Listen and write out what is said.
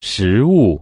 食物。